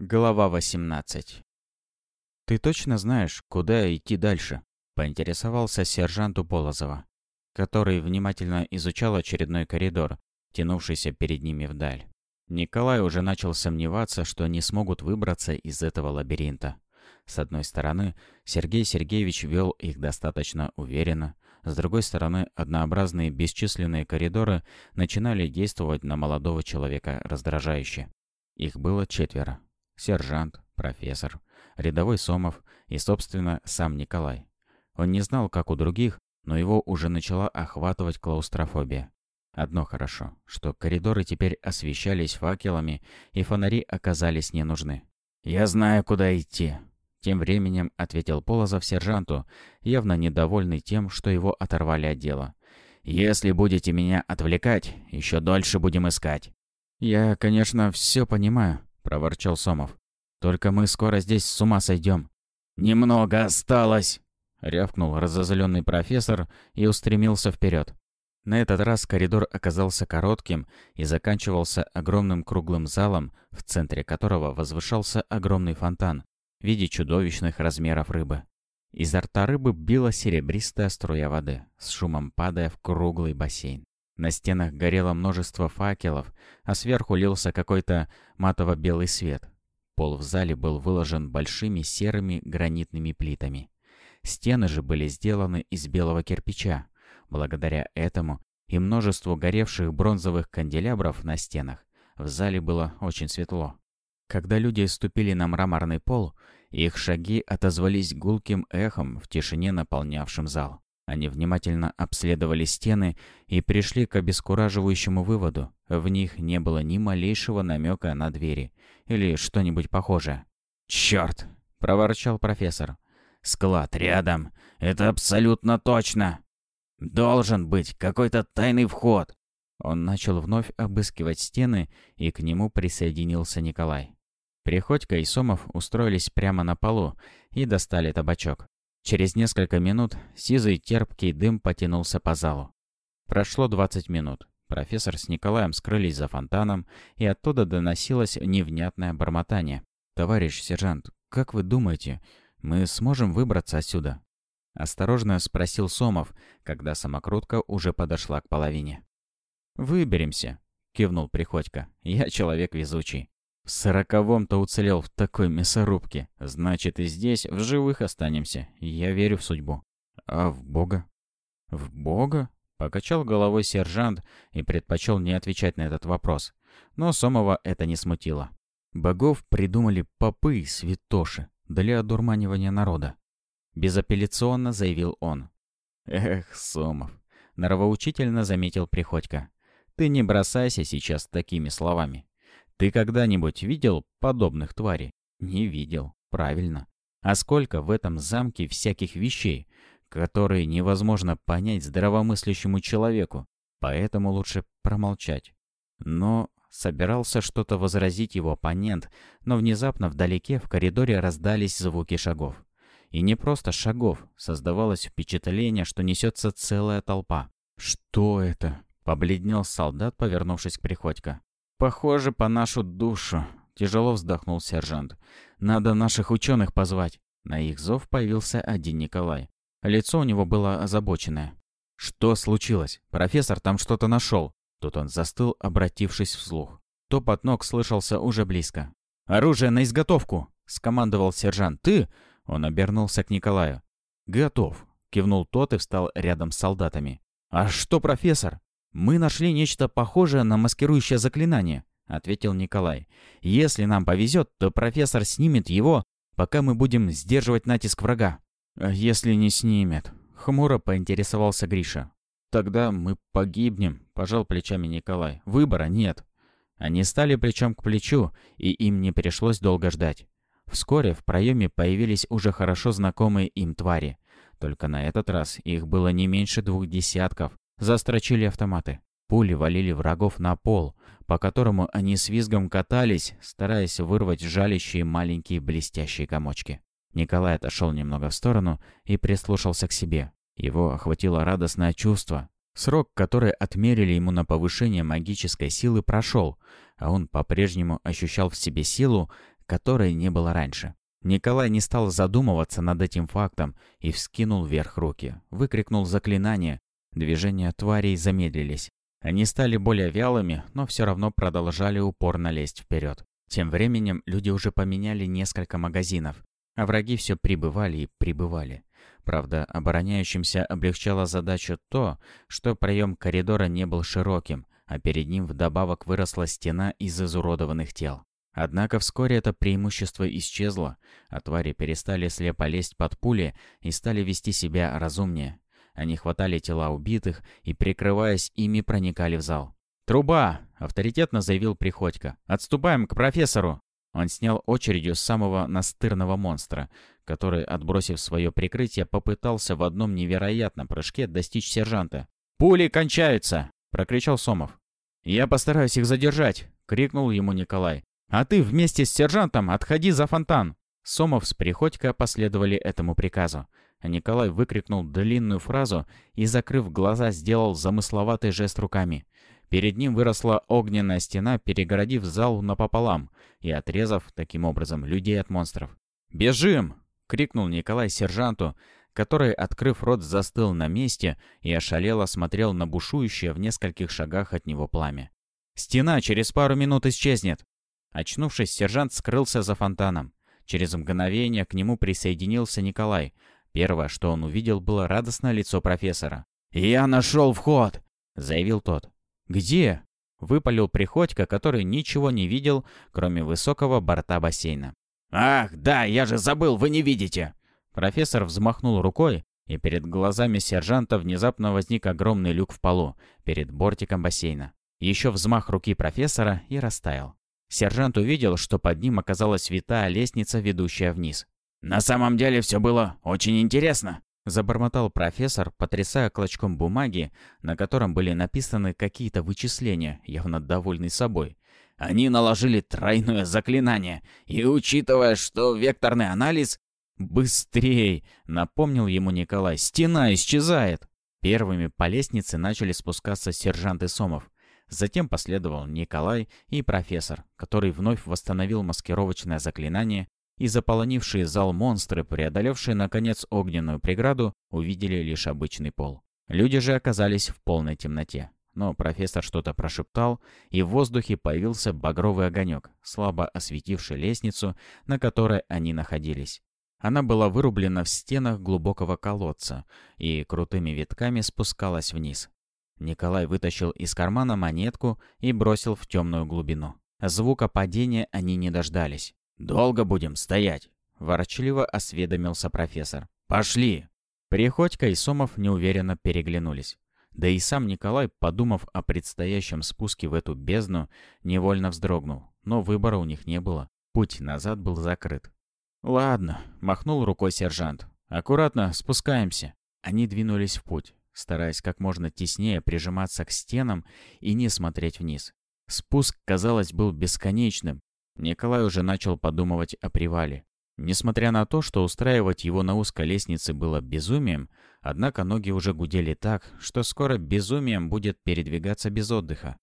Глава 18 «Ты точно знаешь, куда идти дальше?» – поинтересовался сержант у Полозова, который внимательно изучал очередной коридор, тянувшийся перед ними вдаль. Николай уже начал сомневаться, что они смогут выбраться из этого лабиринта. С одной стороны, Сергей Сергеевич вел их достаточно уверенно, с другой стороны, однообразные бесчисленные коридоры начинали действовать на молодого человека раздражающе. Их было четверо сержант, профессор, рядовой Сомов и, собственно, сам Николай. Он не знал, как у других, но его уже начала охватывать клаустрофобия. Одно хорошо, что коридоры теперь освещались факелами, и фонари оказались не нужны. «Я знаю, куда идти», — тем временем ответил Полозов сержанту, явно недовольный тем, что его оторвали от дела. «Если будете меня отвлекать, еще дольше будем искать». «Я, конечно, все понимаю», проворчал Сомов. «Только мы скоро здесь с ума сойдем». «Немного осталось!» — рявкнул разозленный профессор и устремился вперед. На этот раз коридор оказался коротким и заканчивался огромным круглым залом, в центре которого возвышался огромный фонтан в виде чудовищных размеров рыбы. Изо рта рыбы била серебристая струя воды, с шумом падая в круглый бассейн. На стенах горело множество факелов, а сверху лился какой-то матово-белый свет. Пол в зале был выложен большими серыми гранитными плитами. Стены же были сделаны из белого кирпича. Благодаря этому и множеству горевших бронзовых канделябров на стенах в зале было очень светло. Когда люди ступили на мраморный пол, их шаги отозвались гулким эхом в тишине, наполнявшем зал. Они внимательно обследовали стены и пришли к обескураживающему выводу. В них не было ни малейшего намека на двери или что-нибудь похожее. «Черт!» – проворчал профессор. «Склад рядом. Это абсолютно точно. Должен быть какой-то тайный вход». Он начал вновь обыскивать стены, и к нему присоединился Николай. Приходько и Сомов устроились прямо на полу и достали табачок. Через несколько минут сизый терпкий дым потянулся по залу. Прошло 20 минут. Профессор с Николаем скрылись за фонтаном, и оттуда доносилось невнятное бормотание. «Товарищ сержант, как вы думаете, мы сможем выбраться отсюда?» Осторожно спросил Сомов, когда самокрутка уже подошла к половине. «Выберемся», — кивнул Приходько. «Я человек везучий. В сороковом-то уцелел в такой мясорубке. Значит, и здесь в живых останемся. Я верю в судьбу. А в Бога? В Бога? Покачал головой сержант и предпочел не отвечать на этот вопрос. Но Сомова это не смутило. Богов придумали попы и святоши для одурманивания народа. Безапелляционно заявил он. Эх, Сомов, норовоучительно заметил Приходько. Ты не бросайся сейчас такими словами. Ты когда-нибудь видел подобных тварей? Не видел. Правильно. А сколько в этом замке всяких вещей, которые невозможно понять здравомыслящему человеку. Поэтому лучше промолчать. Но собирался что-то возразить его оппонент, но внезапно вдалеке в коридоре раздались звуки шагов. И не просто шагов, создавалось впечатление, что несется целая толпа. «Что это?» — побледнел солдат, повернувшись к Приходько. «Похоже, по нашу душу», — тяжело вздохнул сержант. «Надо наших ученых позвать». На их зов появился один Николай. Лицо у него было озабоченное. «Что случилось? Профессор там что-то нашел». Тут он застыл, обратившись вслух. Топот ног слышался уже близко. «Оружие на изготовку!» — скомандовал сержант. «Ты?» — он обернулся к Николаю. «Готов!» — кивнул тот и встал рядом с солдатами. «А что, профессор?» «Мы нашли нечто похожее на маскирующее заклинание», — ответил Николай. «Если нам повезет, то профессор снимет его, пока мы будем сдерживать натиск врага». «А если не снимет?» — хмуро поинтересовался Гриша. «Тогда мы погибнем», — пожал плечами Николай. «Выбора нет». Они стали плечом к плечу, и им не пришлось долго ждать. Вскоре в проеме появились уже хорошо знакомые им твари. Только на этот раз их было не меньше двух десятков, Застрочили автоматы. Пули валили врагов на пол, по которому они с визгом катались, стараясь вырвать жалящие маленькие блестящие комочки. Николай отошел немного в сторону и прислушался к себе. Его охватило радостное чувство. Срок, который отмерили ему на повышение магической силы, прошел, а он по-прежнему ощущал в себе силу, которой не было раньше. Николай не стал задумываться над этим фактом и вскинул вверх руки. Выкрикнул заклинание. Движения тварей замедлились. Они стали более вялыми, но все равно продолжали упорно лезть вперед. Тем временем люди уже поменяли несколько магазинов, а враги все прибывали и прибывали. Правда, обороняющимся облегчало задачу то, что проем коридора не был широким, а перед ним вдобавок выросла стена из изуродованных тел. Однако вскоре это преимущество исчезло, а твари перестали слепо лезть под пули и стали вести себя разумнее. Они хватали тела убитых и, прикрываясь ими, проникали в зал. «Труба!» — авторитетно заявил Приходько. «Отступаем к профессору!» Он снял очередью самого настырного монстра, который, отбросив свое прикрытие, попытался в одном невероятном прыжке достичь сержанта. «Пули кончаются!» — прокричал Сомов. «Я постараюсь их задержать!» — крикнул ему Николай. «А ты вместе с сержантом отходи за фонтан!» Сомов с Приходько последовали этому приказу. А Николай выкрикнул длинную фразу и, закрыв глаза, сделал замысловатый жест руками. Перед ним выросла огненная стена, перегородив зал напополам и отрезав, таким образом, людей от монстров. «Бежим!» — крикнул Николай сержанту, который, открыв рот, застыл на месте и ошалело смотрел на бушующее в нескольких шагах от него пламя. «Стена через пару минут исчезнет!» Очнувшись, сержант скрылся за фонтаном. Через мгновение к нему присоединился Николай. Первое, что он увидел, было радостное лицо профессора. «Я нашел вход!» — заявил тот. «Где?» — выпалил Приходько, который ничего не видел, кроме высокого борта бассейна. «Ах, да, я же забыл, вы не видите!» Профессор взмахнул рукой, и перед глазами сержанта внезапно возник огромный люк в полу, перед бортиком бассейна. Еще взмах руки профессора и растаял. Сержант увидел, что под ним оказалась витая лестница, ведущая вниз. «На самом деле все было очень интересно», — забормотал профессор, потрясая клочком бумаги, на котором были написаны какие-то вычисления, явно довольный собой. «Они наложили тройное заклинание, и учитывая, что векторный анализ...» «Быстрей!» — напомнил ему Николай. «Стена исчезает!» Первыми по лестнице начали спускаться сержанты Сомов. Затем последовал Николай и профессор, который вновь восстановил маскировочное заклинание, и заполонившие зал монстры, преодолевшие, наконец, огненную преграду, увидели лишь обычный пол. Люди же оказались в полной темноте. Но профессор что-то прошептал, и в воздухе появился багровый огонек, слабо осветивший лестницу, на которой они находились. Она была вырублена в стенах глубокого колодца и крутыми витками спускалась вниз. Николай вытащил из кармана монетку и бросил в темную глубину. Звука падения они не дождались. «Долго будем стоять?» – ворчливо осведомился профессор. «Пошли!» Приходько и Сомов неуверенно переглянулись. Да и сам Николай, подумав о предстоящем спуске в эту бездну, невольно вздрогнул. Но выбора у них не было. Путь назад был закрыт. «Ладно», — махнул рукой сержант. «Аккуратно спускаемся». Они двинулись в путь стараясь как можно теснее прижиматься к стенам и не смотреть вниз. Спуск, казалось, был бесконечным. Николай уже начал подумывать о привале. Несмотря на то, что устраивать его на узкой лестнице было безумием, однако ноги уже гудели так, что скоро безумием будет передвигаться без отдыха.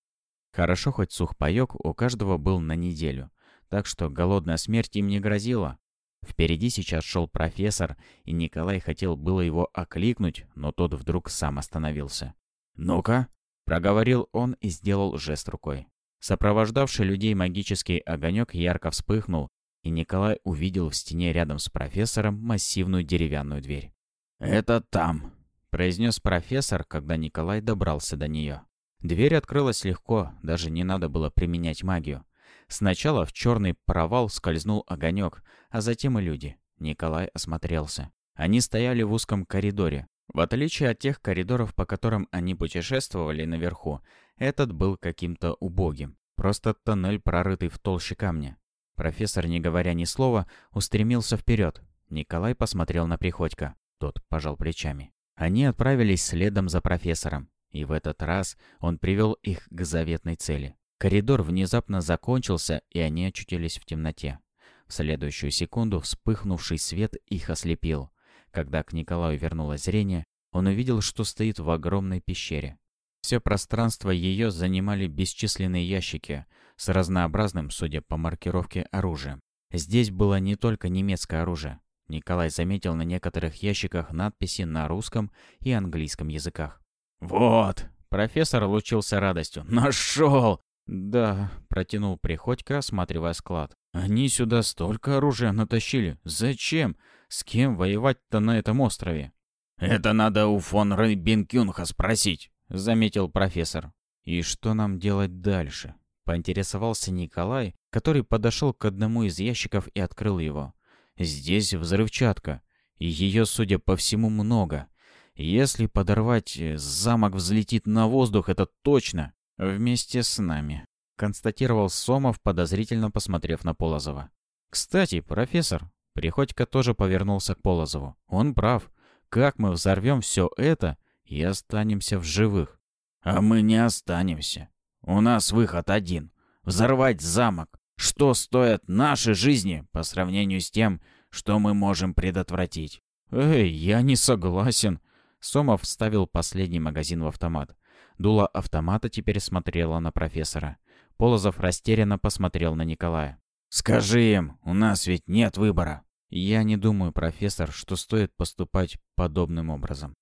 Хорошо хоть сухпайок у каждого был на неделю, так что голодная смерть им не грозила. Впереди сейчас шел профессор, и Николай хотел было его окликнуть, но тот вдруг сам остановился. «Ну-ка!» — проговорил он и сделал жест рукой. Сопровождавший людей магический огонек ярко вспыхнул, и Николай увидел в стене рядом с профессором массивную деревянную дверь. «Это там», — произнес профессор, когда Николай добрался до нее. Дверь открылась легко, даже не надо было применять магию. Сначала в черный провал скользнул огонек, а затем и люди. Николай осмотрелся. Они стояли в узком коридоре. В отличие от тех коридоров, по которым они путешествовали наверху, этот был каким-то убогим. Просто тоннель, прорытый в толще камня. Профессор, не говоря ни слова, устремился вперед. Николай посмотрел на Приходько. Тот пожал плечами. Они отправились следом за профессором. И в этот раз он привел их к заветной цели. Коридор внезапно закончился, и они очутились в темноте. В следующую секунду вспыхнувший свет их ослепил. Когда к Николаю вернулось зрение, он увидел, что стоит в огромной пещере. Все пространство ее занимали бесчисленные ящики с разнообразным, судя по маркировке, оружием. Здесь было не только немецкое оружие. Николай заметил на некоторых ящиках надписи на русском и английском языках. «Вот!» — профессор лучился радостью. «Нашел!» «Да», — протянул Приходько, осматривая склад. «Они сюда столько оружия натащили. Зачем? С кем воевать-то на этом острове?» «Это надо у фон Рейбенкюнха спросить», — заметил профессор. «И что нам делать дальше?» — поинтересовался Николай, который подошел к одному из ящиков и открыл его. «Здесь взрывчатка, и ее, судя по всему, много. Если подорвать, э, замок взлетит на воздух, это точно. Вместе с нами», — констатировал Сомов, подозрительно посмотрев на Полозова. «Кстати, профессор...» Приходько тоже повернулся к Полозову. «Он прав как мы взорвем все это и останемся в живых? А мы не останемся. У нас выход один. Взорвать замок. Что стоят наши жизни по сравнению с тем, что мы можем предотвратить? Эй, я не согласен. Сомов вставил последний магазин в автомат. Дуло автомата теперь смотрела на профессора. Полозов растерянно посмотрел на Николая. «Скажи им, у нас ведь нет выбора». «Я не думаю, профессор, что стоит поступать подобным образом».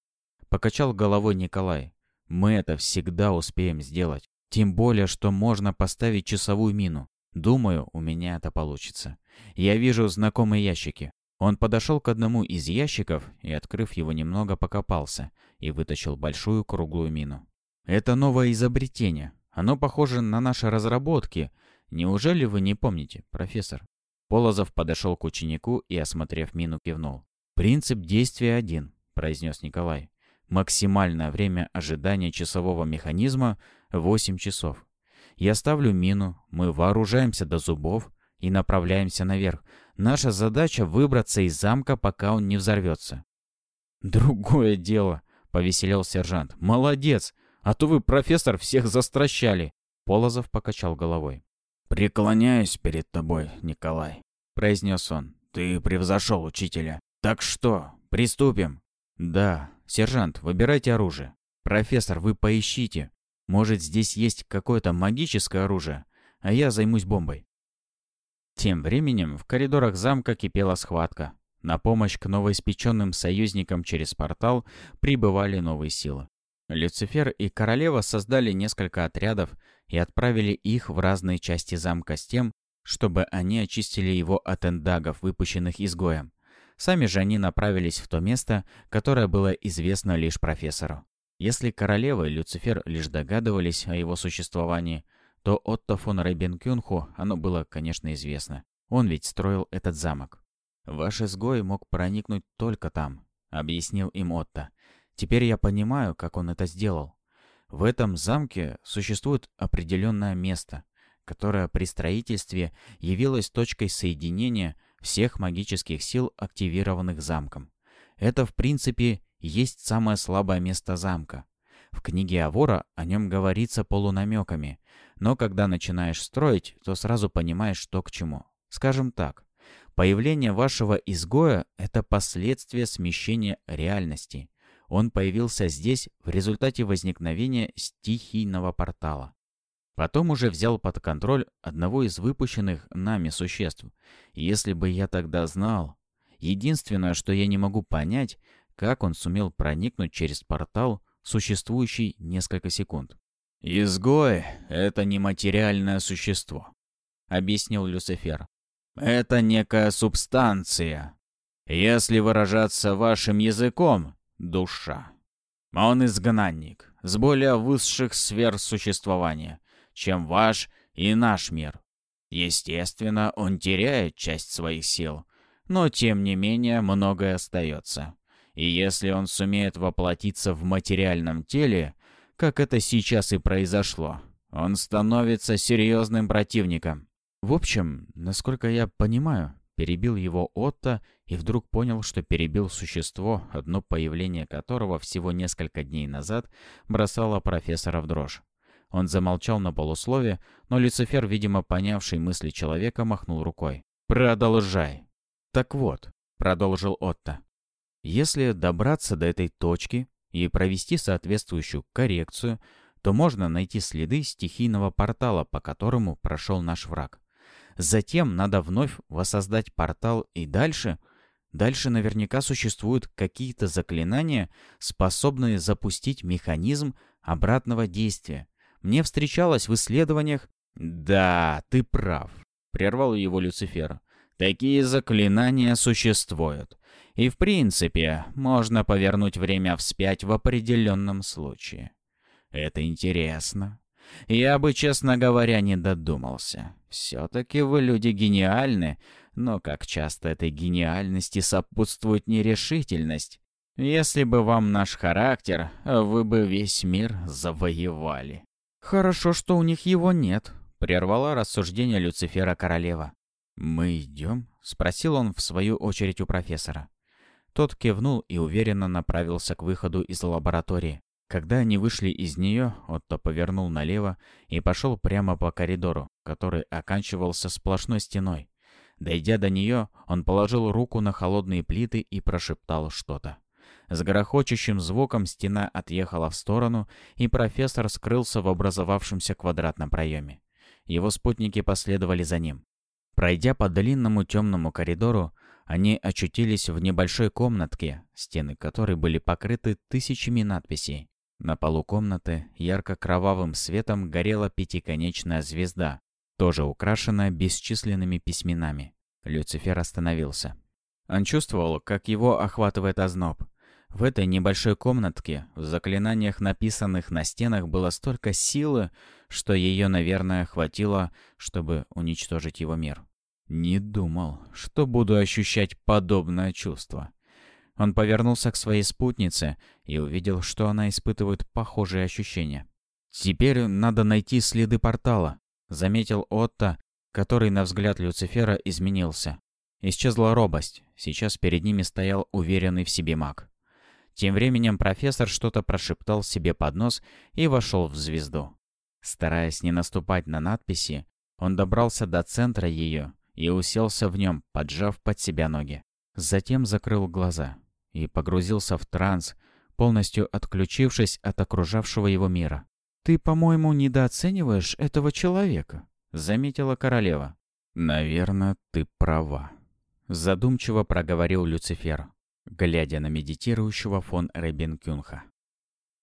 Покачал головой Николай. «Мы это всегда успеем сделать. Тем более, что можно поставить часовую мину. Думаю, у меня это получится. Я вижу знакомые ящики. Он подошел к одному из ящиков и, открыв его немного, покопался и вытащил большую круглую мину. Это новое изобретение. Оно похоже на наши разработки. Неужели вы не помните, профессор? Полозов подошел к ученику и, осмотрев мину, кивнул. «Принцип действия один», — произнес Николай. «Максимальное время ожидания часового механизма — 8 часов. Я ставлю мину, мы вооружаемся до зубов и направляемся наверх. Наша задача — выбраться из замка, пока он не взорвется». «Другое дело», — повеселел сержант. «Молодец! А то вы, профессор, всех застращали!» Полозов покачал головой. «Преклоняюсь перед тобой, Николай», — произнес он. «Ты превзошел учителя. Так что, приступим?» «Да. Сержант, выбирайте оружие. Профессор, вы поищите. Может, здесь есть какое-то магическое оружие, а я займусь бомбой». Тем временем в коридорах замка кипела схватка. На помощь к новоиспеченным союзникам через портал прибывали новые силы. Люцифер и Королева создали несколько отрядов и отправили их в разные части замка с тем, чтобы они очистили его от эндагов, выпущенных изгоем. Сами же они направились в то место, которое было известно лишь профессору. Если королева и Люцифер лишь догадывались о его существовании, то Отто фон Рейбенкюнху оно было, конечно, известно. Он ведь строил этот замок. «Ваш изгой мог проникнуть только там», — объяснил им Отто. «Теперь я понимаю, как он это сделал. В этом замке существует определенное место, которое при строительстве явилось точкой соединения всех магических сил, активированных замком. Это, в принципе, есть самое слабое место замка. В книге Авора о нем говорится полунамеками, но когда начинаешь строить, то сразу понимаешь, что к чему. Скажем так, появление вашего изгоя – это последствие смещения реальности. Он появился здесь в результате возникновения стихийного портала. Потом уже взял под контроль одного из выпущенных нами существ. Если бы я тогда знал... Единственное, что я не могу понять, как он сумел проникнуть через портал, существующий несколько секунд. «Изгой — это нематериальное существо», — объяснил Люцифер. «Это некая субстанция. Если выражаться вашим языком, душа. Он изгнанник с более высших сфер существования, чем ваш и наш мир. Естественно, он теряет часть своих сил, но тем не менее многое остается. И если он сумеет воплотиться в материальном теле, как это сейчас и произошло, он становится серьезным противником. В общем, насколько я понимаю, перебил его Отто и вдруг понял, что перебил существо, одно появление которого всего несколько дней назад бросало профессора в дрожь. Он замолчал на полуслове, но Люцифер, видимо, понявший мысли человека, махнул рукой. «Продолжай!» «Так вот», — продолжил Отто, — «если добраться до этой точки и провести соответствующую коррекцию, то можно найти следы стихийного портала, по которому прошел наш враг. Затем надо вновь воссоздать портал и дальше... Дальше наверняка существуют какие-то заклинания, способные запустить механизм обратного действия. Мне встречалось в исследованиях... «Да, ты прав», — прервал его Люцифер. «Такие заклинания существуют. И в принципе, можно повернуть время вспять в определенном случае. Это интересно. Я бы, честно говоря, не додумался. Все-таки вы люди гениальны, но как часто этой гениальности сопутствует нерешительность. Если бы вам наш характер, вы бы весь мир завоевали. Хорошо, что у них его нет, прервала рассуждение Люцифера королева. Мы идем? спросил он в свою очередь у профессора. Тот кивнул и уверенно направился к выходу из лаборатории. Когда они вышли из нее, Отто повернул налево и пошел прямо по коридору, который оканчивался сплошной стеной. Дойдя до нее, он положил руку на холодные плиты и прошептал что-то. С грохочущим звуком стена отъехала в сторону, и профессор скрылся в образовавшемся квадратном проеме. Его спутники последовали за ним. Пройдя по длинному темному коридору, они очутились в небольшой комнатке, стены которой были покрыты тысячами надписей. На полу комнаты ярко-кровавым светом горела пятиконечная звезда, тоже украшенная бесчисленными письменами. Люцифер остановился. Он чувствовал, как его охватывает озноб. В этой небольшой комнатке, в заклинаниях, написанных на стенах, было столько силы, что ее, наверное, хватило, чтобы уничтожить его мир. Не думал, что буду ощущать подобное чувство. Он повернулся к своей спутнице и увидел, что она испытывает похожие ощущения. «Теперь надо найти следы портала», — заметил Отто, который, на взгляд Люцифера, изменился. Исчезла робость. Сейчас перед ними стоял уверенный в себе маг. Тем временем профессор что-то прошептал себе под нос и вошел в звезду. Стараясь не наступать на надписи, он добрался до центра ее и уселся в нем, поджав под себя ноги. Затем закрыл глаза и погрузился в транс, полностью отключившись от окружавшего его мира. «Ты, по-моему, недооцениваешь этого человека», — заметила королева. «Наверное, ты права», — задумчиво проговорил Люцифер, глядя на медитирующего фон Рейбенкюнха.